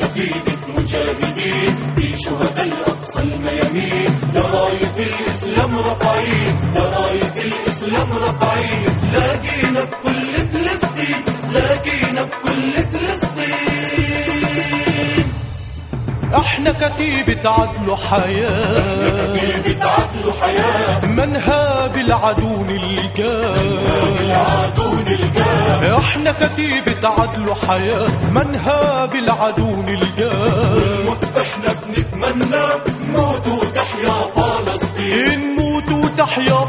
كتيبة مجاهدين. في شهداء الأقصى الميامين. لراية الإسلام رفعين لراية الإسلام رفعين لاقينا بكل فلسطين. لاقينا بكل فلسطين. إحنا كتيبة عدل وحياة كتيبة عدل وحياة منها بالعدون العدون الجاه إحنا كتيبة عدل وحياة منها بالعدون الجاه. موت إحنا بنتمنى موت وتحيا فلسطين. نموت وتحيا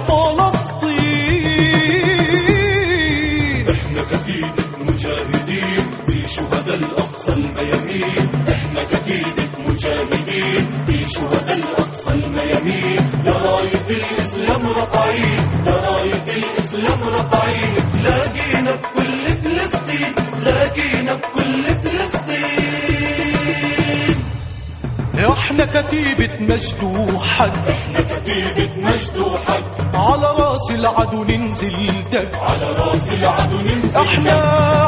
فلسطين. إحنا كتيبة مجاهدين في شهداء الأقصى الميامين. إحنا كتيبة مجاهدين في شهداء الأقصى الميامين. لراية الإسلام رفعين لراية الإسلام رفعين لاقينا كتيبة مجد وحد إحنا كتيبة مجد وحد على رأس العدو ننزل دق على رأس العدو ننزل إحنا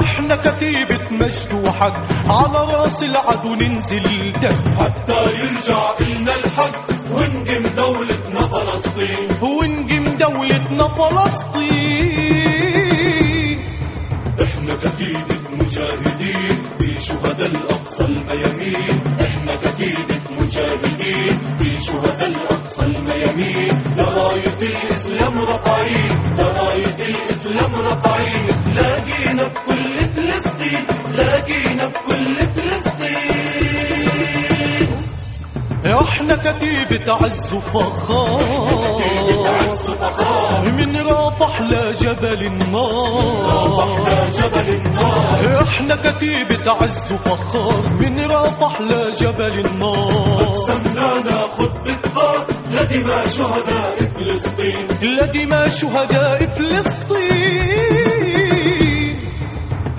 إحنا كتيبة مجد وحد على رأس العدو ننزل دق حتى يرجع إلنا الحق ونقم دولتنا فلسطين. ونجم دولتنا فلسطين. إحنا كتيبة مجاهدين في شهداء الأقصى الميامين. إحنا كتيبة مجاهدين في شهداء الأقصى الميامين. لراية الإسلام رفعين لراية الإسلام رفعين لاقينا بكل فلسطين لاقينا بكل فلسطين. إحنا كتيبة عز وفخار من رافح لجبل النار وحدة جبل النار إحنا كتيبة عز وفخار من رافح لجبل النار. سمنا ناخد بالثار لدماء شهداء فلسطين. لدماء شهداء فلسطين.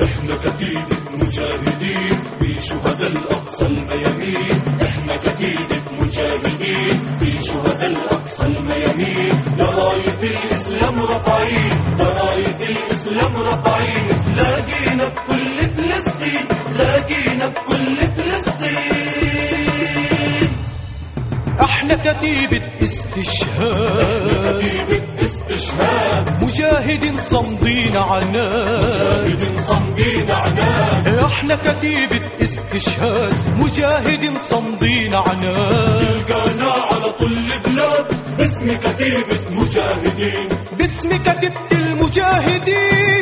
إحنا كتيبة مجاهدين في شهداء الأقصى الميامين. إحنا كتيبة مجاهدين في شهداء الأقصى الميامين. لراية الإسلام رفعين لراية الإسلام رفعين لاقينا بكل فلسطين لاقينا بكل كتيبة استشهاد مجاهد صمدين عناد شاهد صمدين عناد إحنا كتيبة استشهاد مجاهد صمدين عناد تلقانا على طول البلاد. باسم كتيبة مجاهدين. باسم كتيبة المجاهدين.